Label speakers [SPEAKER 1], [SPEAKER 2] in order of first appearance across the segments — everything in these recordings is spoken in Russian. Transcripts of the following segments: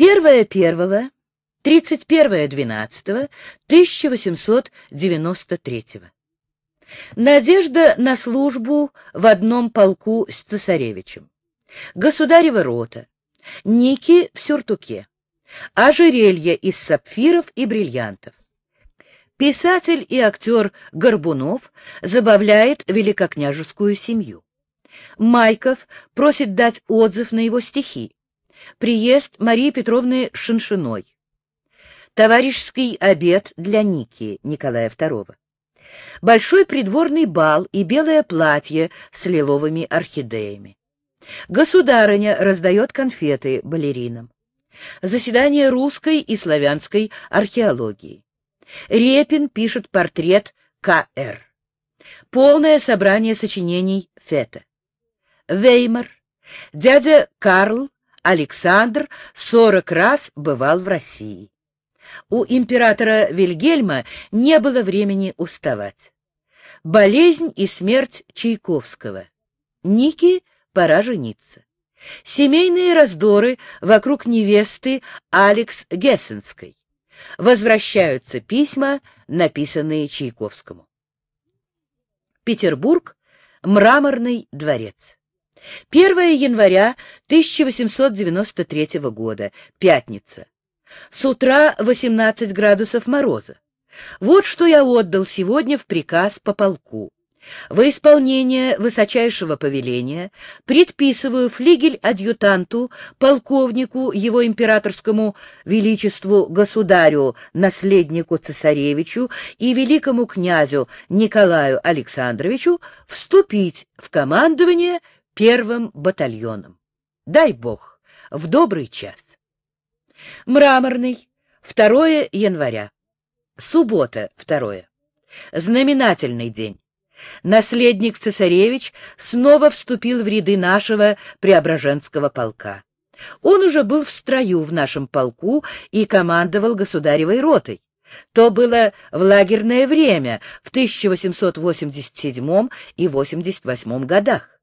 [SPEAKER 1] 1 первого 31 12 1893 Надежда на службу в одном полку с цесаревичем. Государева рота. Ники в сюртуке. Ожерелье из сапфиров и бриллиантов. Писатель и актер Горбунов забавляет великокняжескую семью. Майков просит дать отзыв на его стихи. Приезд Марии Петровны Шиншиной. Товарищеский обед для Ники Николая II. Большой придворный бал и белое платье с лиловыми орхидеями. Государыня раздает конфеты балеринам. Заседание русской и славянской археологии. Репин пишет портрет К.Р. Полное собрание сочинений Фета. Веймар. Дядя Карл Александр сорок раз бывал в России. У императора Вильгельма не было времени уставать. Болезнь и смерть Чайковского. Ники пора жениться. Семейные раздоры вокруг невесты Алекс Гессенской. Возвращаются письма, написанные Чайковскому. Петербург. Мраморный дворец. 1 января 1893 года. Пятница. С утра 18 градусов мороза. Вот что я отдал сегодня в приказ по полку. Во исполнение высочайшего повеления предписываю флигель-адъютанту, полковнику, его императорскому величеству государю, наследнику цесаревичу и великому князю Николаю Александровичу вступить в командование первым батальоном. Дай бог, в добрый час. Мраморный, 2 января. Суббота, 2. Знаменательный день. Наследник цесаревич снова вступил в ряды нашего Преображенского полка. Он уже был в строю в нашем полку и командовал государевой ротой. То было в лагерное время в 1887 и 88 годах.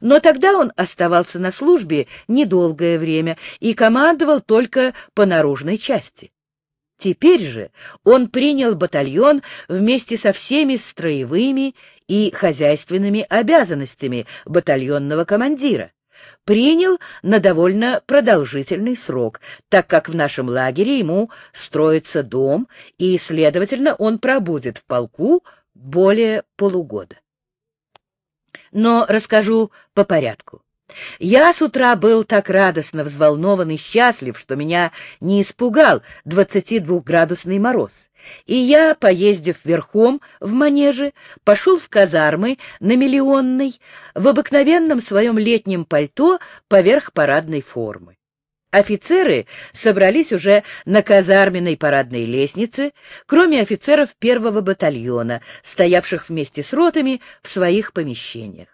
[SPEAKER 1] Но тогда он оставался на службе недолгое время и командовал только по наружной части. Теперь же он принял батальон вместе со всеми строевыми и хозяйственными обязанностями батальонного командира. Принял на довольно продолжительный срок, так как в нашем лагере ему строится дом, и, следовательно, он пробудет в полку более полугода но расскажу по порядку. Я с утра был так радостно взволнован и счастлив, что меня не испугал 22-градусный мороз. И я, поездив верхом в манеже, пошел в казармы на Миллионной в обыкновенном своем летнем пальто поверх парадной формы. Офицеры собрались уже на казарменной парадной лестнице, кроме офицеров первого батальона, стоявших вместе с ротами в своих помещениях.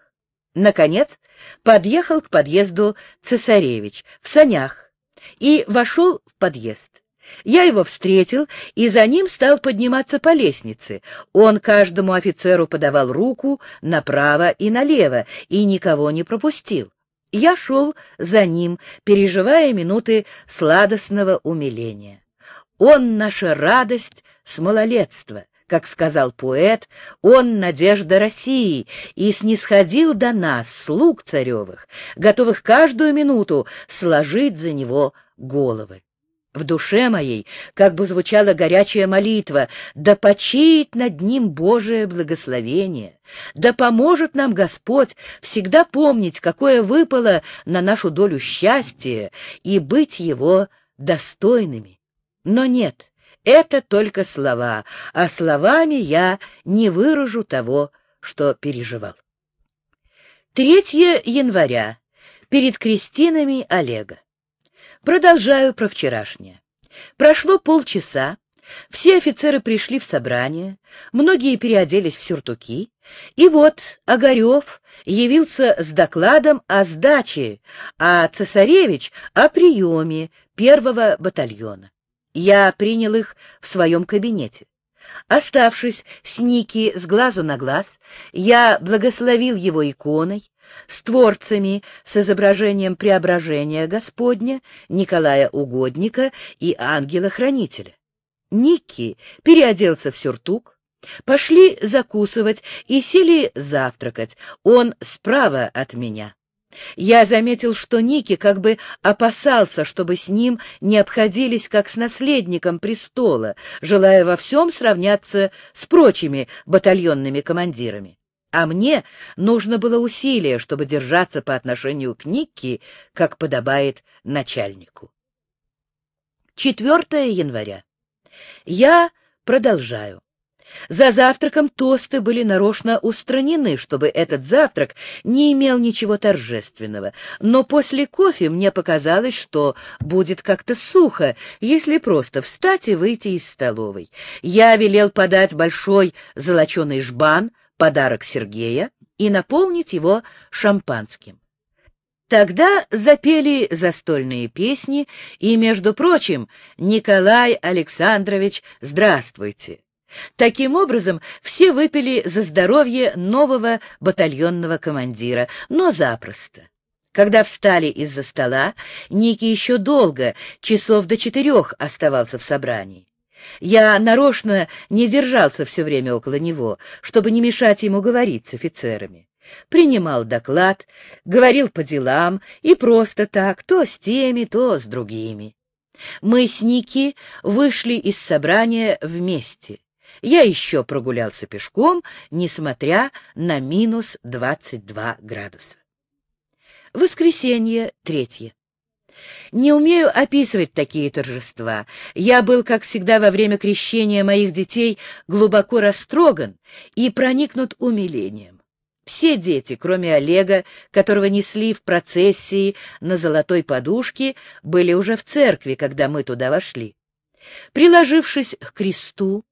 [SPEAKER 1] Наконец, подъехал к подъезду цесаревич в санях и вошел в подъезд. Я его встретил и за ним стал подниматься по лестнице. Он каждому офицеру подавал руку направо и налево и никого не пропустил. Я шел за ним, переживая минуты сладостного умиления. Он — наша радость с малолетства, как сказал поэт, он — надежда России, и снисходил до нас, слуг царевых, готовых каждую минуту сложить за него головы. В душе моей как бы звучала горячая молитва, да почиет над ним Божие благословение, да поможет нам Господь всегда помнить, какое выпало на нашу долю счастья и быть его достойными. Но нет, это только слова, а словами я не выражу того, что переживал. 3 января. Перед крестинами Олега. Продолжаю про вчерашнее. Прошло полчаса, все офицеры пришли в собрание, многие переоделись в сюртуки, и вот Огарев явился с докладом о сдаче, а цесаревич — о приеме первого батальона. Я принял их в своем кабинете. Оставшись с Ники с глазу на глаз, я благословил его иконой, с творцами с изображением преображения Господня, Николая Угодника и ангела-хранителя. Ники переоделся в сюртук, пошли закусывать и сели завтракать, он справа от меня. Я заметил, что Ники как бы опасался, чтобы с ним не обходились как с наследником престола, желая во всем сравняться с прочими батальонными командирами. А мне нужно было усилие, чтобы держаться по отношению к Никки, как подобает начальнику. 4 января. Я продолжаю. За завтраком тосты были нарочно устранены, чтобы этот завтрак не имел ничего торжественного. Но после кофе мне показалось, что будет как-то сухо, если просто встать и выйти из столовой. Я велел подать большой золоченый жбан, подарок Сергея, и наполнить его шампанским. Тогда запели застольные песни, и, между прочим, «Николай Александрович, здравствуйте!» Таким образом, все выпили за здоровье нового батальонного командира, но запросто. Когда встали из-за стола, Ники еще долго, часов до четырех, оставался в собрании. Я нарочно не держался все время около него, чтобы не мешать ему говорить с офицерами. Принимал доклад, говорил по делам и просто так, то с теми, то с другими. Мы с Ники вышли из собрания вместе. Я еще прогулялся пешком, несмотря на минус 22 градуса. Воскресенье, третье. Не умею описывать такие торжества. Я был, как всегда, во время крещения моих детей глубоко растроган и проникнут умилением. Все дети, кроме Олега, которого несли в процессии на золотой подушке, были уже в церкви, когда мы туда вошли. Приложившись к кресту,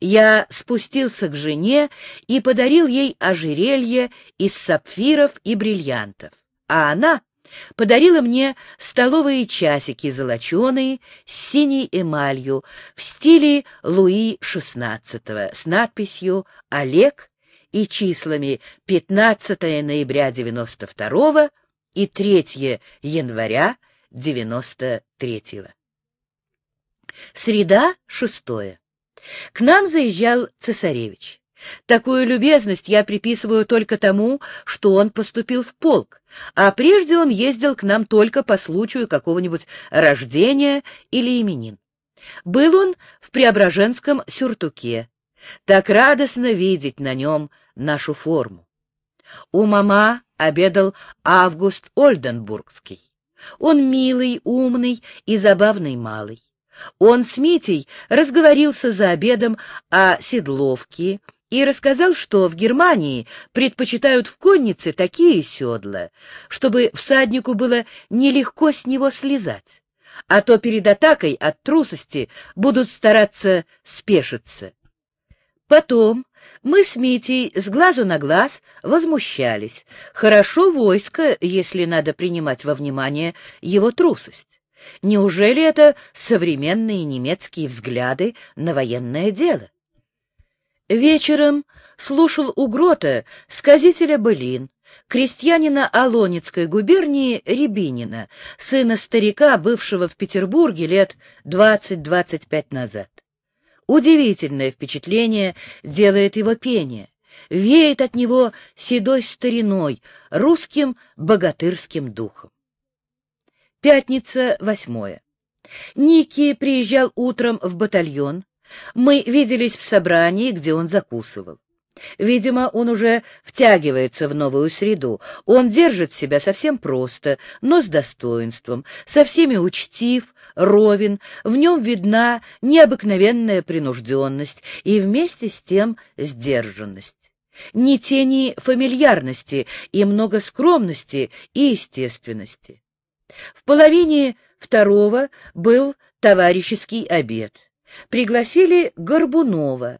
[SPEAKER 1] я спустился к жене и подарил ей ожерелье из сапфиров и бриллиантов, а она подарила мне столовые часики золоченые с синей эмалью в стиле Луи XVI с надписью «Олег» и числами 15 ноября 92 и 3 января 93 -го. Среда, шестое. К нам заезжал цесаревич. Такую любезность я приписываю только тому, что он поступил в полк, а прежде он ездил к нам только по случаю какого-нибудь рождения или именин. Был он в Преображенском сюртуке. Так радостно видеть на нем нашу форму. У мама обедал Август Ольденбургский. Он милый, умный и забавный малый. Он с Митей разговорился за обедом о седловке и рассказал, что в Германии предпочитают в коннице такие седла, чтобы всаднику было нелегко с него слезать, а то перед атакой от трусости будут стараться спешиться. Потом мы с Митей с глазу на глаз возмущались. Хорошо войско, если надо принимать во внимание его трусость. Неужели это современные немецкие взгляды на военное дело? Вечером слушал у грота сказителя былин, крестьянина Алонецкой губернии Рябинина, сына старика, бывшего в Петербурге лет 20-25 назад. Удивительное впечатление делает его пение. Веет от него седой стариной, русским богатырским духом. Пятница, восьмое. Ники приезжал утром в батальон. Мы виделись в собрании, где он закусывал. Видимо, он уже втягивается в новую среду. Он держит себя совсем просто, но с достоинством, со всеми учтив, ровен, в нем видна необыкновенная принужденность и вместе с тем сдержанность. Ни тени фамильярности и много скромности и естественности. В половине второго был товарищеский обед. Пригласили Горбунова.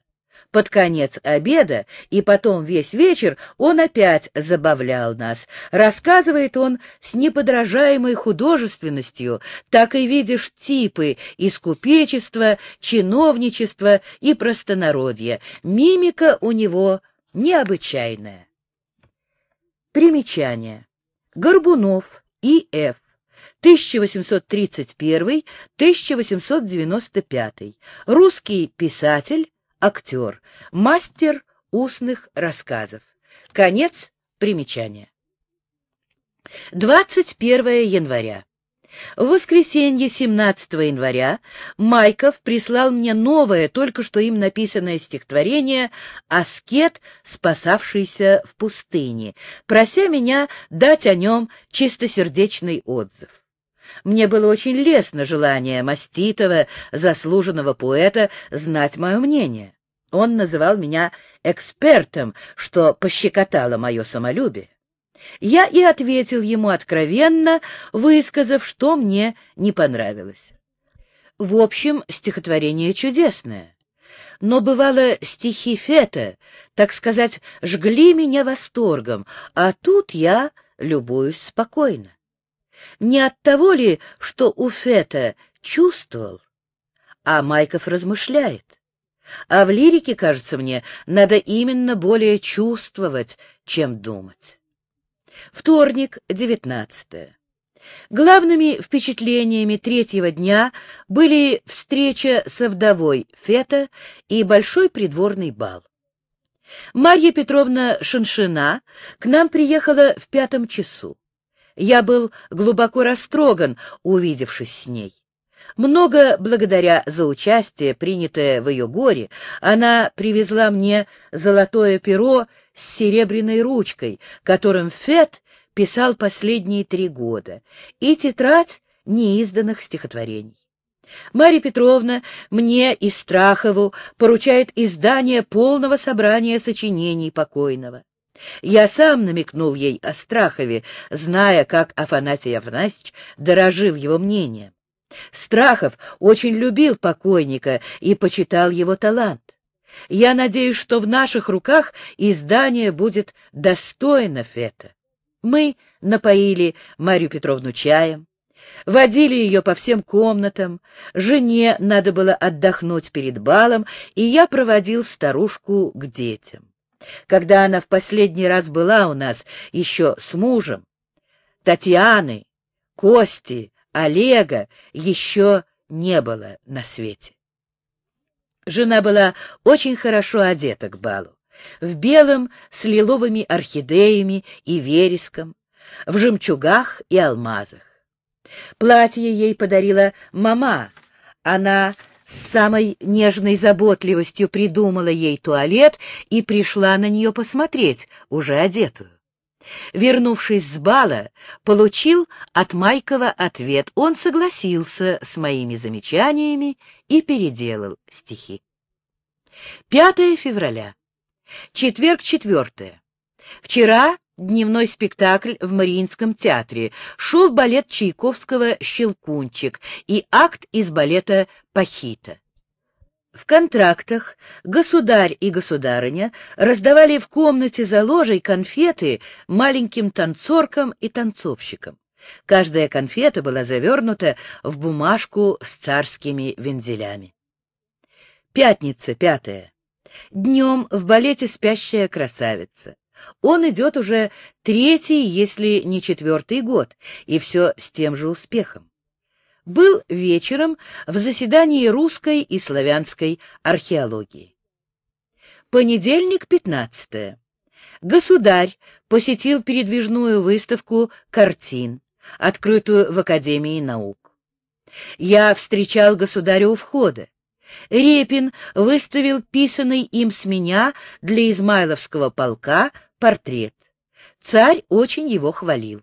[SPEAKER 1] Под конец обеда и потом весь вечер он опять забавлял нас. Рассказывает он с неподражаемой художественностью, так и видишь типы из купечества, чиновничества и простонародья. Мимика у него необычайная. Примечание. Горбунов И.Ф. 1831-1895. Русский писатель, актер, мастер устных рассказов. Конец примечания. 21 января. В воскресенье 17 января Майков прислал мне новое, только что им написанное стихотворение «Аскет, спасавшийся в пустыне», прося меня дать о нем чистосердечный отзыв. Мне было очень лестно желание маститого, заслуженного поэта знать мое мнение. Он называл меня экспертом, что пощекотало мое самолюбие. Я и ответил ему откровенно, высказав, что мне не понравилось. В общем, стихотворение чудесное. Но бывало стихи Фета, так сказать, жгли меня восторгом, а тут я любуюсь спокойно. Не от того ли, что у Фета чувствовал, а Майков размышляет. А в лирике, кажется мне, надо именно более чувствовать, чем думать. Вторник, 19. Главными впечатлениями третьего дня были встреча со вдовой Фета и большой придворный бал. Марья Петровна Шаншина к нам приехала в пятом часу. Я был глубоко растроган, увидевшись с ней. Много благодаря за участие, принятое в ее горе, она привезла мне золотое перо с серебряной ручкой, которым Фет писал последние три года, и тетрадь неизданных стихотворений. Марья Петровна мне и Страхову поручает издание полного собрания сочинений покойного. Я сам намекнул ей о Страхове, зная, как Афанасий Афанасьевич дорожил его мнением. Страхов очень любил покойника и почитал его талант. Я надеюсь, что в наших руках издание будет достойно Фета. Мы напоили Марию Петровну чаем, водили ее по всем комнатам, жене надо было отдохнуть перед балом, и я проводил старушку к детям. Когда она в последний раз была у нас еще с мужем, Татьяны, Кости, Олега еще не было на свете. Жена была очень хорошо одета к балу, в белом с лиловыми орхидеями и вереском, в жемчугах и алмазах. Платье ей подарила мама. Она с самой нежной заботливостью придумала ей туалет и пришла на нее посмотреть, уже одетую. Вернувшись с бала, получил от Майкова ответ. Он согласился с моими замечаниями и переделал стихи. 5 февраля. Четверг, четвертое. Вчера дневной спектакль в Мариинском театре. Шел балет Чайковского «Щелкунчик» и акт из балета «Пахита». В контрактах государь и государыня раздавали в комнате за ложей конфеты маленьким танцоркам и танцовщикам. Каждая конфета была завернута в бумажку с царскими вензелями. Пятница, пятая. Днем в балете «Спящая красавица». Он идет уже третий, если не четвертый год, и все с тем же успехом был вечером в заседании русской и славянской археологии. Понедельник, 15. Государь посетил передвижную выставку картин, открытую в Академии наук. Я встречал государя у входа. Репин выставил писанный им с меня для Измайловского полка портрет. Царь очень его хвалил.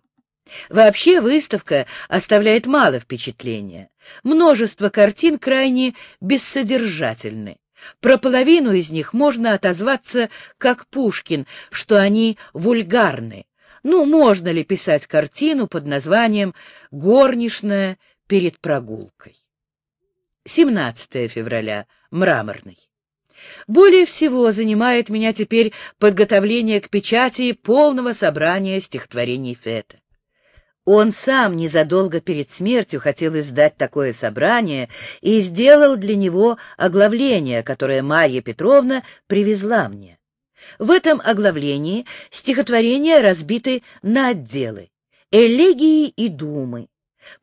[SPEAKER 1] Вообще выставка оставляет мало впечатления. Множество картин крайне бессодержательны. Про половину из них можно отозваться, как Пушкин, что они вульгарны. Ну, можно ли писать картину под названием «Горничная перед прогулкой»? 17 февраля. Мраморный. Более всего занимает меня теперь подготовление к печати полного собрания стихотворений Фета. Он сам незадолго перед смертью хотел издать такое собрание и сделал для него оглавление, которое Марья Петровна привезла мне. В этом оглавлении стихотворения разбиты на отделы «Элегии и думы»,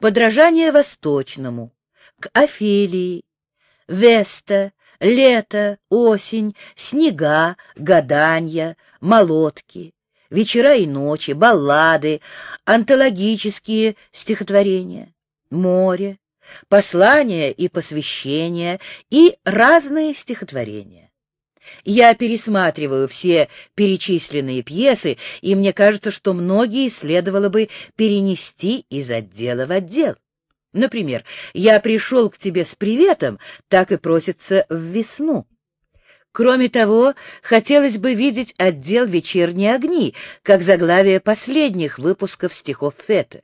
[SPEAKER 1] «Подражание Восточному», «К Офелии», «Веста», «Лето», «Осень», «Снега», «Гаданья», «Молотки», «Вечера и ночи», баллады, антологические стихотворения, «Море», послания и посвящения и разные стихотворения. Я пересматриваю все перечисленные пьесы, и мне кажется, что многие следовало бы перенести из отдела в отдел. Например, «Я пришел к тебе с приветом», так и просится в весну. Кроме того, хотелось бы видеть отдел «Вечерние огни», как заглавие последних выпусков стихов Фета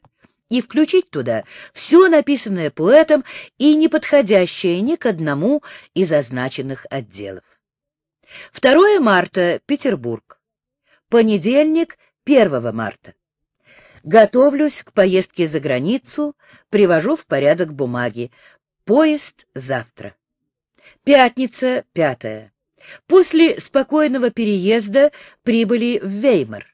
[SPEAKER 1] и включить туда все написанное поэтом и не подходящее ни к одному из означенных отделов. 2 марта, Петербург. Понедельник, 1 марта. Готовлюсь к поездке за границу, привожу в порядок бумаги. Поезд завтра. Пятница, 5. После спокойного переезда прибыли в Веймар.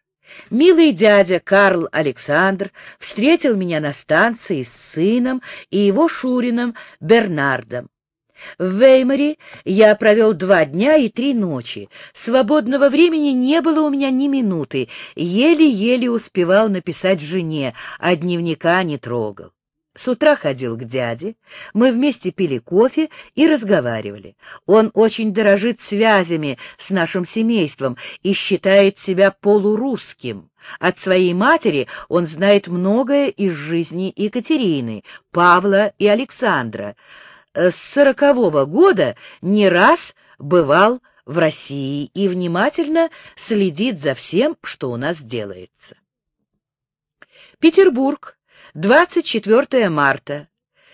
[SPEAKER 1] Милый дядя Карл Александр встретил меня на станции с сыном и его Шурином Бернардом. В Веймаре я провел два дня и три ночи. Свободного времени не было у меня ни минуты. Еле-еле успевал написать жене, а дневника не трогал. С утра ходил к дяде, мы вместе пили кофе и разговаривали. Он очень дорожит связями с нашим семейством и считает себя полурусским. От своей матери он знает многое из жизни Екатерины, Павла и Александра. С сорокового года не раз бывал в России и внимательно следит за всем, что у нас делается. Петербург, 24 марта.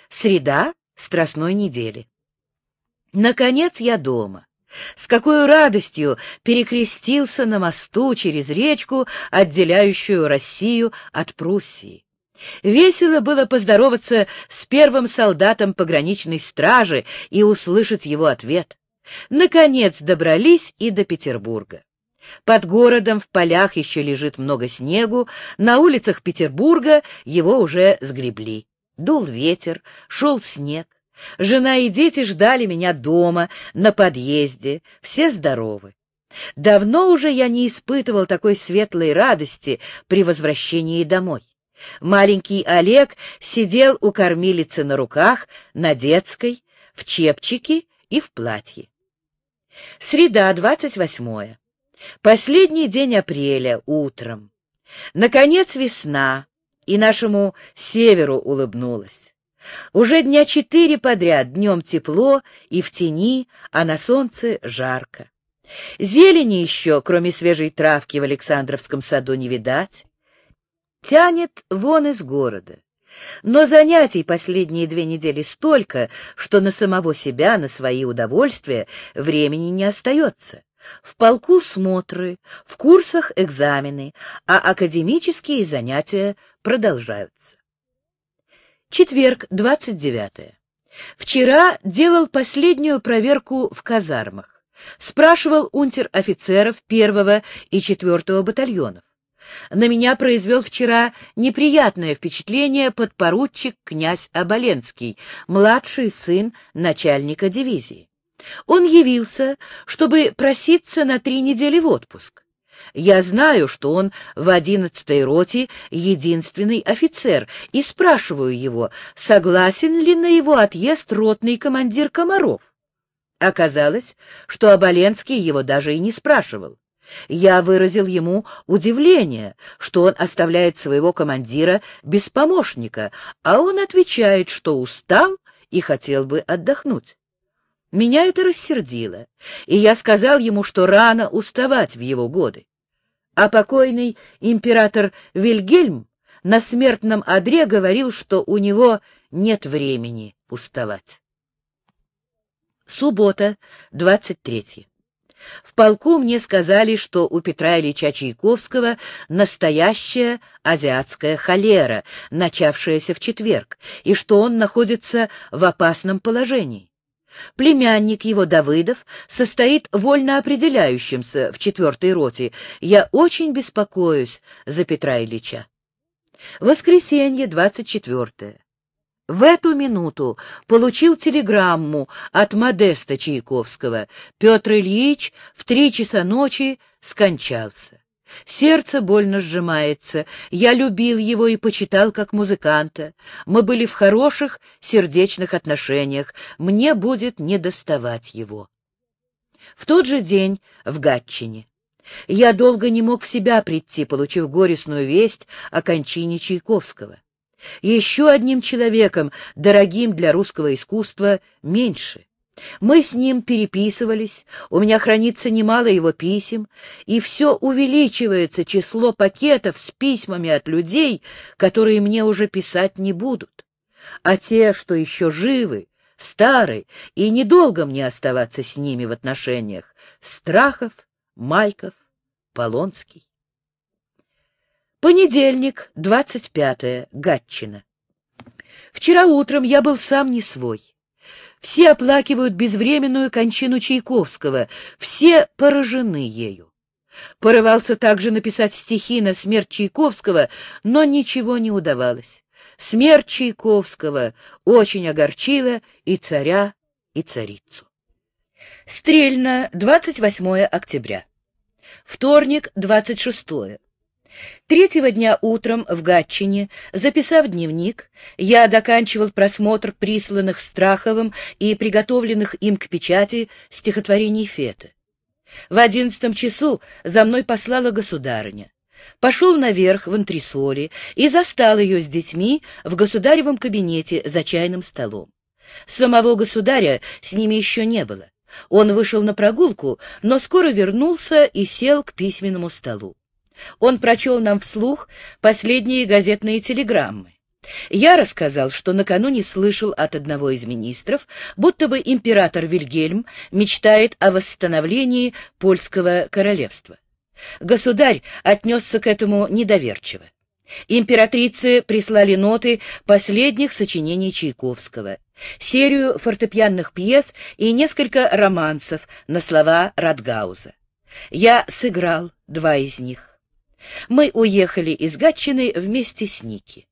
[SPEAKER 1] Среда Страстной недели. Наконец я дома. С какой радостью перекрестился на мосту через речку, отделяющую Россию от Пруссии. Весело было поздороваться с первым солдатом пограничной стражи и услышать его ответ. Наконец добрались и до Петербурга. Под городом в полях еще лежит много снегу, на улицах Петербурга его уже сгребли. Дул ветер, шел снег. Жена и дети ждали меня дома, на подъезде, все здоровы. Давно уже я не испытывал такой светлой радости при возвращении домой. Маленький Олег сидел у кормилицы на руках, на детской, в чепчике и в платье. Среда, двадцать восьмое. Последний день апреля, утром. Наконец весна, и нашему северу улыбнулась. Уже дня четыре подряд днем тепло и в тени, а на солнце жарко. Зелени еще, кроме свежей травки в Александровском саду, не видать. Тянет вон из города. Но занятий последние две недели столько, что на самого себя, на свои удовольствия времени не остается. В полку смотры, в курсах экзамены, а академические занятия продолжаются. Четверг, 29. Вчера делал последнюю проверку в казармах. Спрашивал унтер-офицеров первого и четвертого батальонов. На меня произвел вчера неприятное впечатление подпоручик князь Оболенский, младший сын начальника дивизии. Он явился, чтобы проситься на три недели в отпуск. Я знаю, что он в одиннадцатой роте единственный офицер, и спрашиваю его, согласен ли на его отъезд ротный командир Комаров. Оказалось, что Оболенский его даже и не спрашивал. Я выразил ему удивление, что он оставляет своего командира без помощника, а он отвечает, что устал и хотел бы отдохнуть. Меня это рассердило, и я сказал ему, что рано уставать в его годы. А покойный император Вильгельм на смертном одре говорил, что у него нет времени уставать. Суббота, 23. В полку мне сказали, что у Петра Ильича Чайковского настоящая азиатская холера, начавшаяся в четверг, и что он находится в опасном положении. Племянник его, Давыдов, состоит вольно определяющимся в четвертой роте. Я очень беспокоюсь за Петра Ильича. Воскресенье, 24. В эту минуту получил телеграмму от Модеста Чайковского. Петр Ильич в три часа ночи скончался. Сердце больно сжимается. Я любил его и почитал как музыканта. Мы были в хороших сердечных отношениях. Мне будет недоставать его. В тот же день в Гатчине. Я долго не мог в себя прийти, получив горестную весть о кончине Чайковского. Еще одним человеком, дорогим для русского искусства, меньше. Мы с ним переписывались, у меня хранится немало его писем, и все увеличивается число пакетов с письмами от людей, которые мне уже писать не будут. А те, что еще живы, стары, и недолго мне оставаться с ними в отношениях, Страхов, Майков, Полонский. Понедельник, 25 Гатчина. Вчера утром я был сам не свой. Все оплакивают безвременную кончину Чайковского, все поражены ею. Порывался также написать стихи на смерть Чайковского, но ничего не удавалось. Смерть Чайковского очень огорчила и царя, и царицу. Стрельно, 28 октября. Вторник, 26 Третьего дня утром в Гатчине, записав дневник, я доканчивал просмотр присланных Страховым и приготовленных им к печати стихотворений Фета. В одиннадцатом часу за мной послала государыня. Пошел наверх в антресоли и застал ее с детьми в государевом кабинете за чайным столом. Самого государя с ними еще не было. Он вышел на прогулку, но скоро вернулся и сел к письменному столу. Он прочел нам вслух последние газетные телеграммы. Я рассказал, что накануне слышал от одного из министров, будто бы император Вильгельм мечтает о восстановлении польского королевства. Государь отнесся к этому недоверчиво. Императрицы прислали ноты последних сочинений Чайковского, серию фортепианных пьес и несколько романсов на слова Радгауза. Я сыграл два из них. Мы уехали из Гатчины вместе с Ники.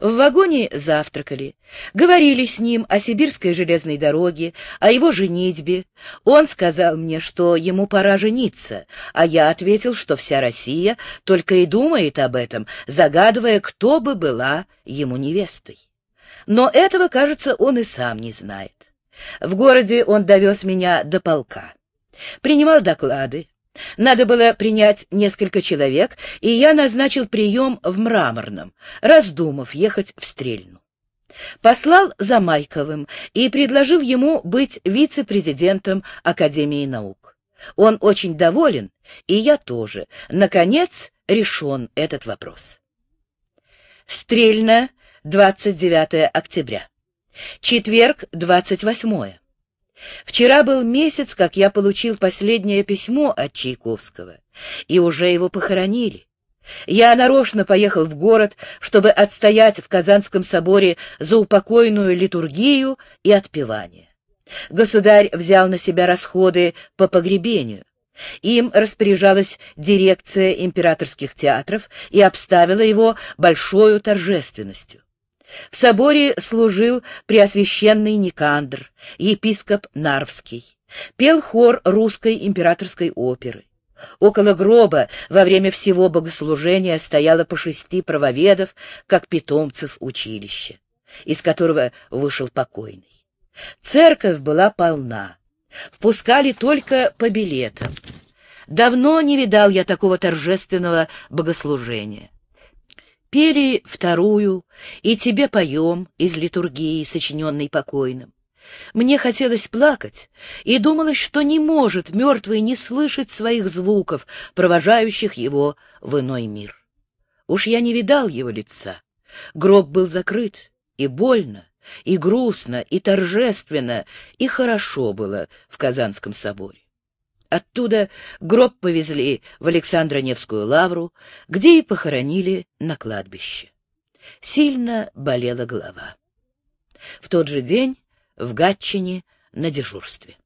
[SPEAKER 1] В вагоне завтракали, говорили с ним о сибирской железной дороге, о его женитьбе. Он сказал мне, что ему пора жениться, а я ответил, что вся Россия только и думает об этом, загадывая, кто бы была ему невестой. Но этого, кажется, он и сам не знает. В городе он довез меня до полка. Принимал доклады, надо было принять несколько человек, и я назначил прием в Мраморном, раздумав ехать в Стрельну. Послал за Майковым и предложил ему быть вице-президентом Академии наук. Он очень доволен, и я тоже. Наконец, решен этот вопрос. Стрельна, 29 октября. Четверг, 28. Вчера был месяц, как я получил последнее письмо от Чайковского, и уже его похоронили. Я нарочно поехал в город, чтобы отстоять в Казанском соборе за упокойную литургию и отпевание. Государь взял на себя расходы по погребению. Им распоряжалась дирекция императорских театров и обставила его большой торжественностью. В соборе служил преосвященный Никандр, епископ Нарвский. Пел хор русской императорской оперы. Около гроба во время всего богослужения стояло по шести правоведов, как питомцев училища, из которого вышел покойный. Церковь была полна. Впускали только по билетам. Давно не видал я такого торжественного богослужения. Пели вторую, и тебе поем из литургии, сочиненной покойным. Мне хотелось плакать, и думалось, что не может мертвый не слышать своих звуков, провожающих его в иной мир. Уж я не видал его лица. Гроб был закрыт, и больно, и грустно, и торжественно, и хорошо было в Казанском соборе. Оттуда гроб повезли в Александро-Невскую лавру, где и похоронили на кладбище. Сильно болела голова. В тот же день в Гатчине на дежурстве.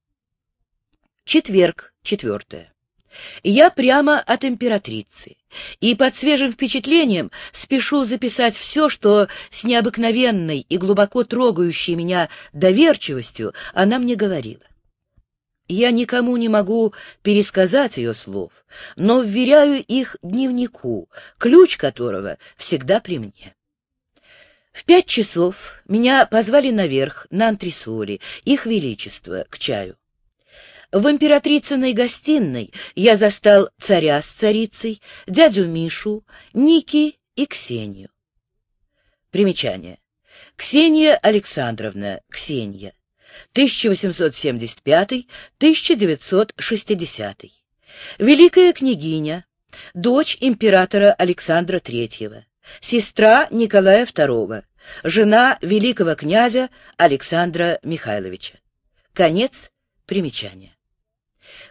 [SPEAKER 1] Четверг, четвертое. Я прямо от императрицы, и под свежим впечатлением спешу записать все, что с необыкновенной и глубоко трогающей меня доверчивостью она мне говорила. Я никому не могу пересказать ее слов, но вверяю их дневнику, ключ которого всегда при мне. В пять часов меня позвали наверх, на антресоли, их величество, к чаю. В императрицыной гостиной я застал царя с царицей, дядю Мишу, Ники и Ксению. Примечание. Ксения Александровна, Ксения, 1875-1960. Великая княгиня, дочь императора Александра III, сестра Николая II, жена великого князя Александра Михайловича. Конец примечания.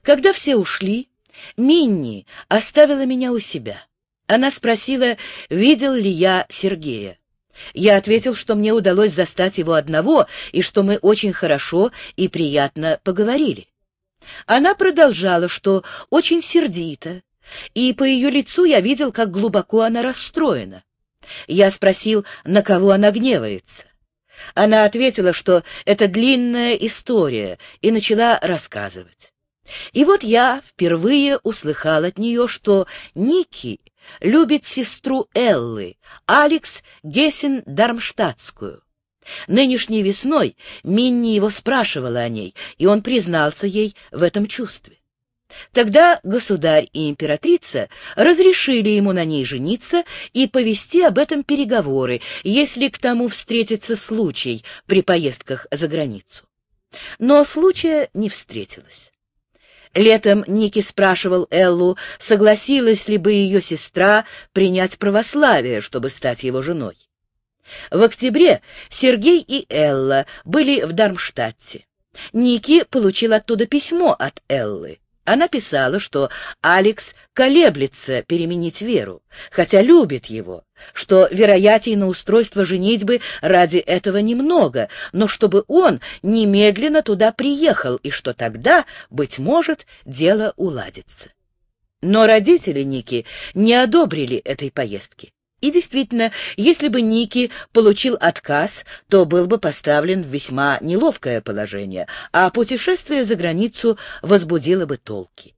[SPEAKER 1] Когда все ушли, Минни оставила меня у себя. Она спросила, видел ли я Сергея. Я ответил, что мне удалось застать его одного и что мы очень хорошо и приятно поговорили. Она продолжала, что очень сердита, и по ее лицу я видел, как глубоко она расстроена. Я спросил, на кого она гневается. Она ответила, что это длинная история, и начала рассказывать. И вот я впервые услыхал от нее, что Ники любит сестру Эллы, Алекс Гессен-Дармштадтскую. Нынешней весной Минни его спрашивала о ней, и он признался ей в этом чувстве. Тогда государь и императрица разрешили ему на ней жениться и повести об этом переговоры, если к тому встретится случай при поездках за границу. Но случая не встретилось. Летом Ники спрашивал Эллу, согласилась ли бы ее сестра принять православие, чтобы стать его женой. В октябре Сергей и Элла были в Дармштадте. Ники получил оттуда письмо от Эллы. Она писала, что Алекс колеблется переменить веру, хотя любит его, что вероятней на устройство женитьбы ради этого немного, но чтобы он немедленно туда приехал, и что тогда, быть может, дело уладится. Но родители Ники не одобрили этой поездки. И действительно, если бы Ники получил отказ, то был бы поставлен в весьма неловкое положение, а путешествие за границу возбудило бы толки.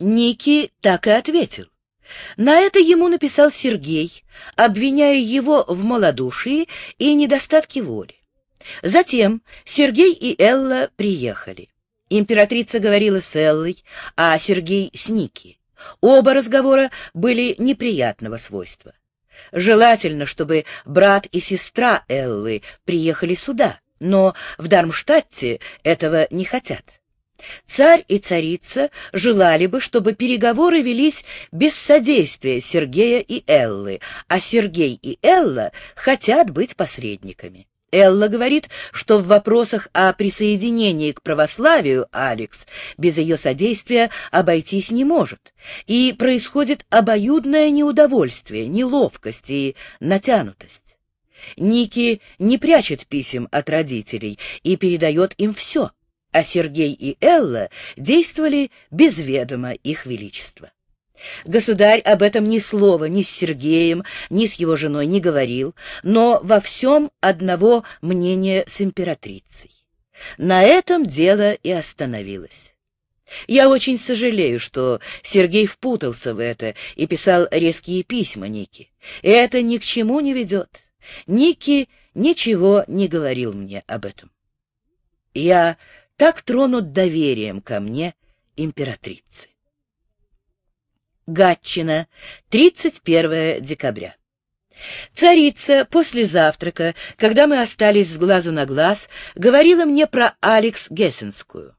[SPEAKER 1] Ники так и ответил. На это ему написал Сергей, обвиняя его в малодушии и недостатке воли. Затем Сергей и Элла приехали. Императрица говорила с Эллой, а Сергей с Ники. Оба разговора были неприятного свойства. Желательно, чтобы брат и сестра Эллы приехали сюда, но в Дармштадте этого не хотят. Царь и царица желали бы, чтобы переговоры велись без содействия Сергея и Эллы, а Сергей и Элла хотят быть посредниками. Элла говорит, что в вопросах о присоединении к православию Алекс без ее содействия обойтись не может, и происходит обоюдное неудовольствие, неловкость и натянутость. Ники не прячет писем от родителей и передает им все, а Сергей и Элла действовали без ведома их величества. Государь об этом ни слова ни с Сергеем, ни с его женой не говорил, но во всем одного мнения с императрицей. На этом дело и остановилось. Я очень сожалею, что Сергей впутался в это и писал резкие письма Нике. Это ни к чему не ведет. Ники ничего не говорил мне об этом. Я так тронут доверием ко мне императрицы. Гатчина, 31 декабря. Царица после завтрака, когда мы остались с глазу на глаз, говорила мне про Алекс Гессенскую.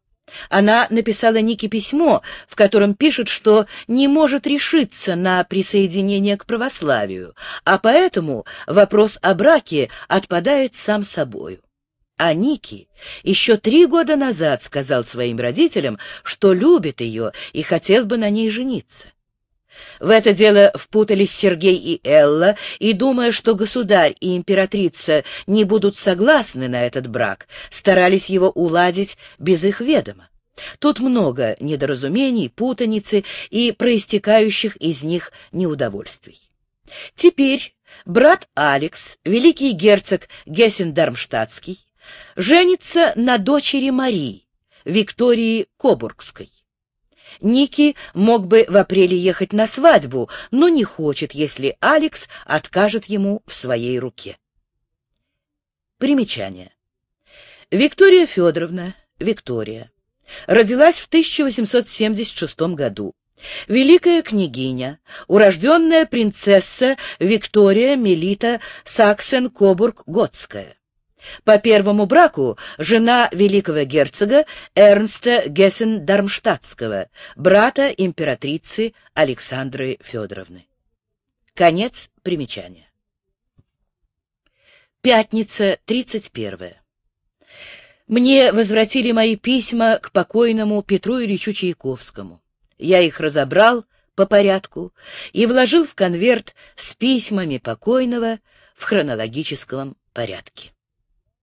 [SPEAKER 1] Она написала Нике письмо, в котором пишет, что не может решиться на присоединение к православию, а поэтому вопрос о браке отпадает сам собою. А Ники еще три года назад сказал своим родителям, что любит ее и хотел бы на ней жениться. В это дело впутались Сергей и Элла, и, думая, что государь и императрица не будут согласны на этот брак, старались его уладить без их ведома. Тут много недоразумений, путаницы и проистекающих из них неудовольствий. Теперь брат Алекс, великий герцог Гессен-Дармштадтский, женится на дочери Марии, Виктории Кобургской. Ники мог бы в апреле ехать на свадьбу, но не хочет, если Алекс откажет ему в своей руке. Примечание. Виктория Федоровна, Виктория, родилась в 1876 году. Великая княгиня, урожденная принцесса Виктория Мелита Саксен-Кобург-Готская. По первому браку жена великого герцога Эрнста Гессен-Дармштадтского, брата императрицы Александры Федоровны. Конец примечания. Пятница, 31. Мне возвратили мои письма к покойному Петру Ильичу Чайковскому. Я их разобрал по порядку и вложил в конверт с письмами покойного в хронологическом порядке.